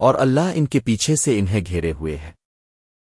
اور اللہ ان کے پیچھے سے انہیں گھیرے ہوئے ہے۔